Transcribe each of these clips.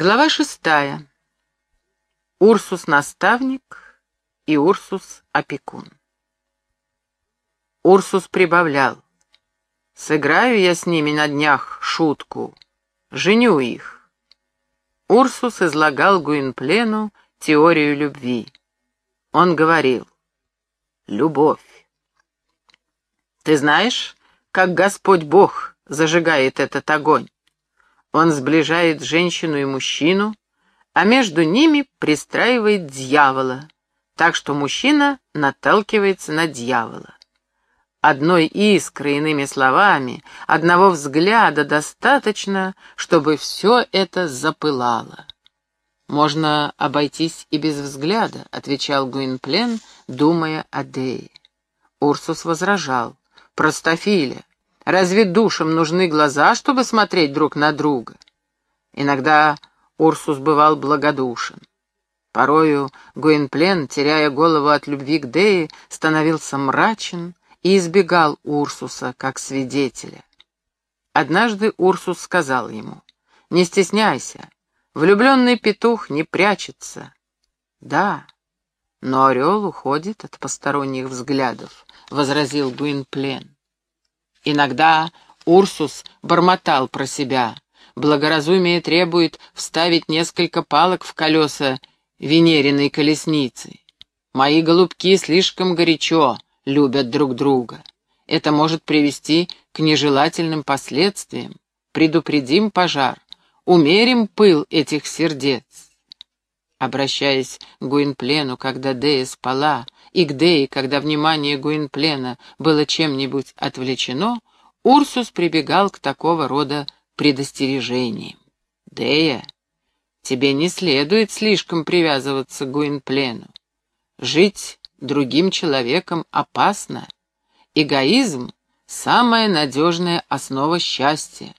Глава шестая. Урсус-наставник и Урсус-опекун. Урсус прибавлял. «Сыграю я с ними на днях шутку. Женю их». Урсус излагал Гуинплену теорию любви. Он говорил. «Любовь. Ты знаешь, как Господь Бог зажигает этот огонь? Он сближает женщину и мужчину, а между ними пристраивает дьявола, так что мужчина наталкивается на дьявола. Одной искры, иными словами, одного взгляда достаточно, чтобы все это запылало. «Можно обойтись и без взгляда», — отвечал Гуинплен, думая о Дее. Урсус возражал. «Простофиля, Разве душам нужны глаза, чтобы смотреть друг на друга? Иногда Урсус бывал благодушен. Порою Гуинплен, теряя голову от любви к Дее, становился мрачен и избегал Урсуса как свидетеля. Однажды Урсус сказал ему, «Не стесняйся, влюбленный петух не прячется». «Да, но орел уходит от посторонних взглядов», — возразил Гуинплен. Иногда Урсус бормотал про себя. Благоразумие требует вставить несколько палок в колеса венериной колесницы. Мои голубки слишком горячо любят друг друга. Это может привести к нежелательным последствиям. Предупредим пожар, умерим пыл этих сердец. Обращаясь к Гуинплену, когда Дея спала, и к Дее, когда внимание Гуинплена было чем-нибудь отвлечено, Урсус прибегал к такого рода предостережениям. «Дея, тебе не следует слишком привязываться к Гуинплену. Жить другим человеком опасно. Эгоизм — самая надежная основа счастья.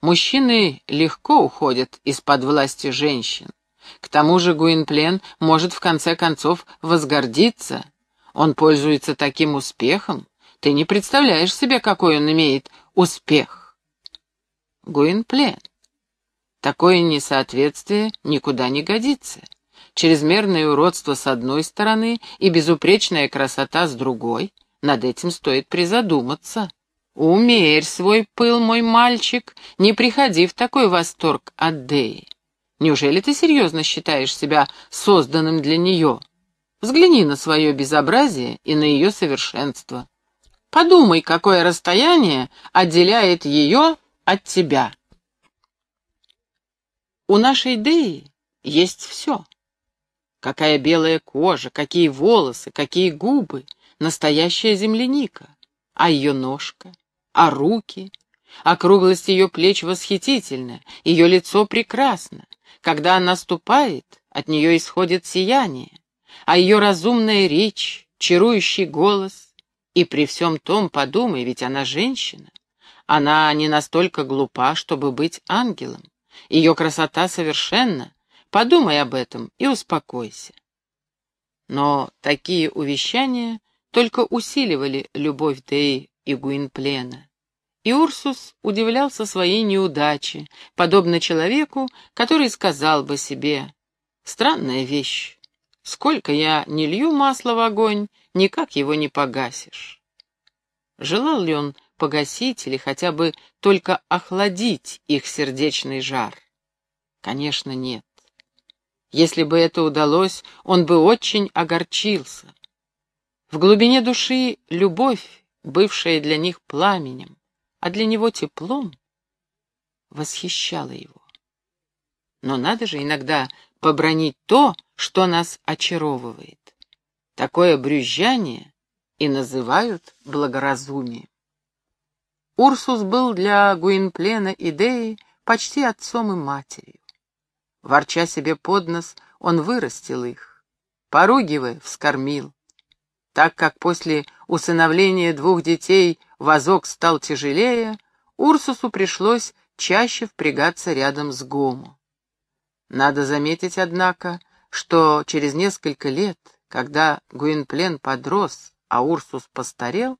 Мужчины легко уходят из-под власти женщин. К тому же Гуинплен может в конце концов возгордиться. Он пользуется таким успехом. Ты не представляешь себе, какой он имеет успех. Гуинплен. Такое несоответствие никуда не годится. Чрезмерное уродство с одной стороны и безупречная красота с другой. Над этим стоит призадуматься. Умерь свой пыл, мой мальчик, не приходи в такой восторг от Деи. Неужели ты серьезно считаешь себя созданным для нее? Взгляни на свое безобразие и на ее совершенство. Подумай, какое расстояние отделяет ее от тебя. У нашей Деи есть все. Какая белая кожа, какие волосы, какие губы, настоящая земляника. А ее ножка, а руки, округлость ее плеч восхитительна, ее лицо прекрасно. Когда она ступает, от нее исходит сияние, а ее разумная речь, чарующий голос, и при всем том подумай, ведь она женщина. Она не настолько глупа, чтобы быть ангелом. Ее красота совершенна. Подумай об этом и успокойся. Но такие увещания только усиливали любовь Деи и Гуинплена. И Урсус удивлялся своей неудаче, подобно человеку, который сказал бы себе, «Странная вещь, сколько я не лью масло в огонь, никак его не погасишь». Желал ли он погасить или хотя бы только охладить их сердечный жар? Конечно, нет. Если бы это удалось, он бы очень огорчился. В глубине души любовь, бывшая для них пламенем, а для него теплом, восхищало его. Но надо же иногда побронить то, что нас очаровывает. Такое брюзжание и называют благоразумием. Урсус был для Гуинплена идеей почти отцом и матерью. Ворча себе под нос, он вырастил их, поругивая, вскормил. Так как после усыновления двух детей возок стал тяжелее, Урсусу пришлось чаще впрягаться рядом с Гому. Надо заметить, однако, что через несколько лет, когда Гуинплен подрос, а Урсус постарел,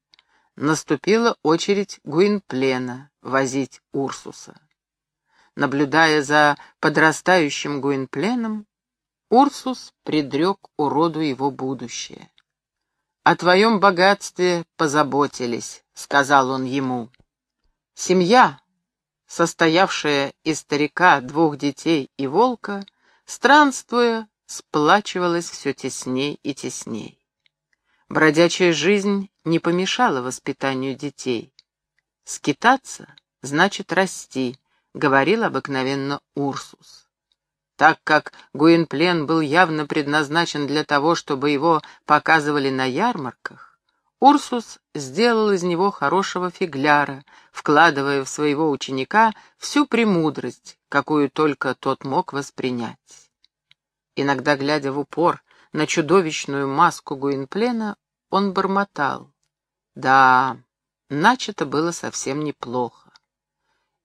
наступила очередь Гуинплена возить Урсуса. Наблюдая за подрастающим Гуинпленом, Урсус предрек уроду его будущее. «О твоем богатстве позаботились», — сказал он ему. Семья, состоявшая из старика, двух детей и волка, странствуя, сплачивалась все тесней и тесней. Бродячая жизнь не помешала воспитанию детей. «Скитаться значит расти», — говорил обыкновенно Урсус. Так как Гуинплен был явно предназначен для того, чтобы его показывали на ярмарках, Урсус сделал из него хорошего фигляра, вкладывая в своего ученика всю премудрость, какую только тот мог воспринять. Иногда, глядя в упор на чудовищную маску Гуинплена, он бормотал. Да, начато было совсем неплохо.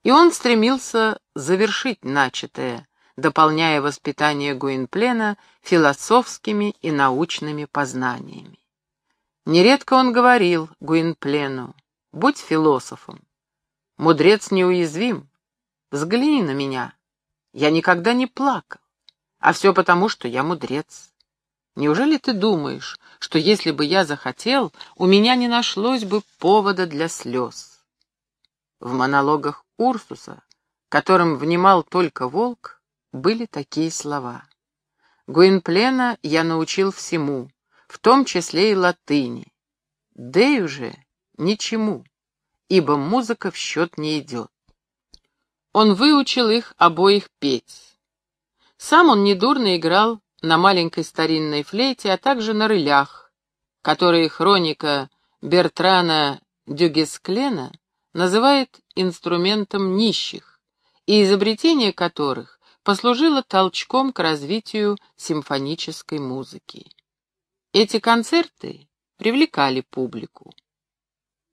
И он стремился завершить начатое, дополняя воспитание Гуинплена философскими и научными познаниями. Нередко он говорил Гуинплену, «Будь философом. Мудрец неуязвим. Взгляни на меня. Я никогда не плакал, а все потому, что я мудрец. Неужели ты думаешь, что если бы я захотел, у меня не нашлось бы повода для слез?» В монологах Урсуса, которым внимал только волк, были такие слова. Гуинплена я научил всему, в том числе и латыни. Дею же ничему, ибо музыка в счет не идет. Он выучил их обоих петь. Сам он недурно играл на маленькой старинной флейте, а также на рылях, которые хроника Бертрана Дюгесклена называет инструментом нищих, и изобретение которых послужило толчком к развитию симфонической музыки. Эти концерты привлекали публику.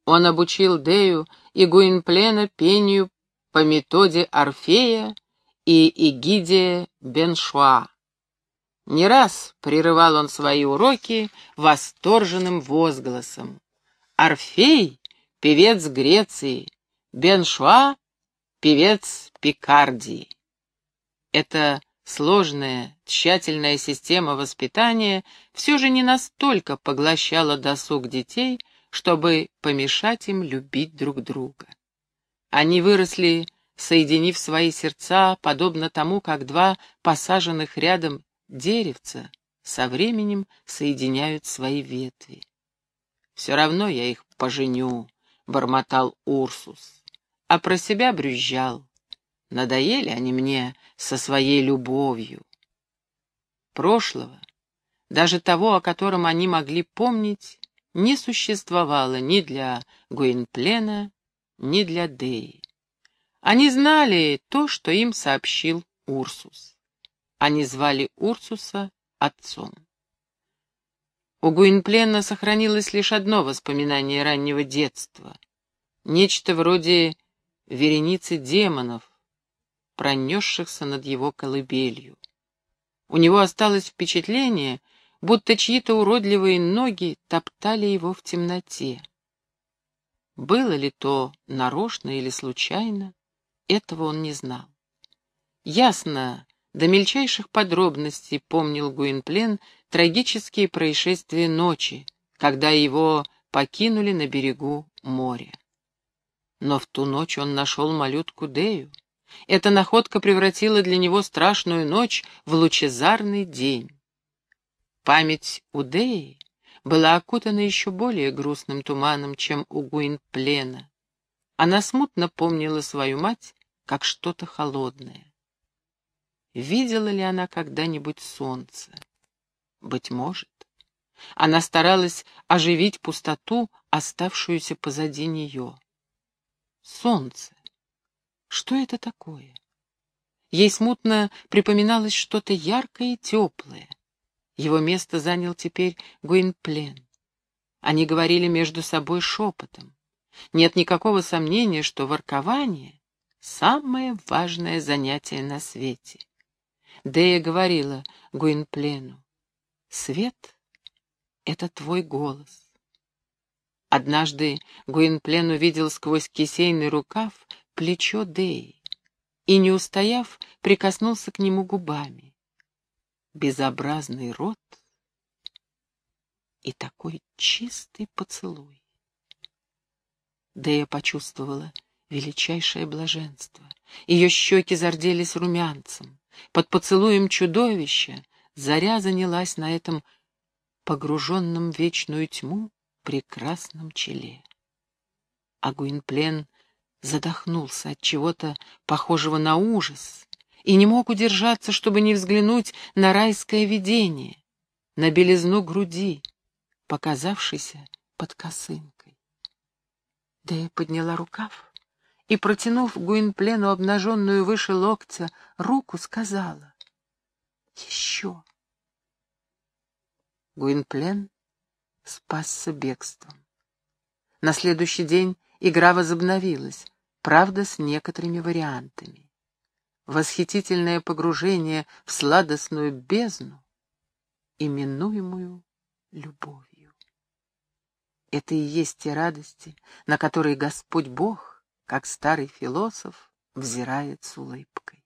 Он обучил Дею и Гуинплена пению по методе Орфея и Эгидия Беншуа. Не раз прерывал он свои уроки восторженным возгласом. Орфей — певец Греции, Беншуа — певец Пикардии. Эта сложная, тщательная система воспитания все же не настолько поглощала досуг детей, чтобы помешать им любить друг друга. Они выросли, соединив свои сердца, подобно тому, как два посаженных рядом деревца со временем соединяют свои ветви. «Все равно я их поженю», — бормотал Урсус, а про себя брюзжал. Надоели они мне со своей любовью. Прошлого, даже того, о котором они могли помнить, не существовало ни для Гуинплена, ни для Деи. Они знали то, что им сообщил Урсус. Они звали Урсуса отцом. У Гуинплена сохранилось лишь одно воспоминание раннего детства. Нечто вроде вереницы демонов, пронесшихся над его колыбелью. У него осталось впечатление, будто чьи-то уродливые ноги топтали его в темноте. Было ли то нарочно или случайно, этого он не знал. Ясно, до мельчайших подробностей помнил Гуинплен трагические происшествия ночи, когда его покинули на берегу моря. Но в ту ночь он нашел малютку Дею. Эта находка превратила для него страшную ночь в лучезарный день. Память Удеи была окутана еще более грустным туманом, чем у Гуинплена. Она смутно помнила свою мать как что-то холодное. Видела ли она когда-нибудь солнце? Быть может. Она старалась оживить пустоту, оставшуюся позади нее. Солнце. Что это такое? Ей смутно припоминалось что-то яркое и теплое. Его место занял теперь Гуинплен. Они говорили между собой шепотом. Нет никакого сомнения, что воркование — самое важное занятие на свете. Дея говорила Гуинплену, «Свет — это твой голос». Однажды Гуинплен увидел сквозь кисейный рукав плечо Деи. и, не устояв, прикоснулся к нему губами. Безобразный рот и такой чистый поцелуй. Да я почувствовала величайшее блаженство. Ее щеки зарделись румянцем. Под поцелуем чудовища заря занялась на этом погруженном в вечную тьму прекрасном челе. А Гуинплен задохнулся от чего-то похожего на ужас и не мог удержаться, чтобы не взглянуть на райское видение, на белизну груди, показавшейся под косынкой. Да я подняла рукав и, протянув Гуинплену обнаженную выше локтя, руку сказала «Еще». Гуинплен спасся бегством. На следующий день игра возобновилась, правда, с некоторыми вариантами. Восхитительное погружение в сладостную бездну, именуемую любовью. Это и есть те радости, на которые Господь Бог, как старый философ, взирает с улыбкой.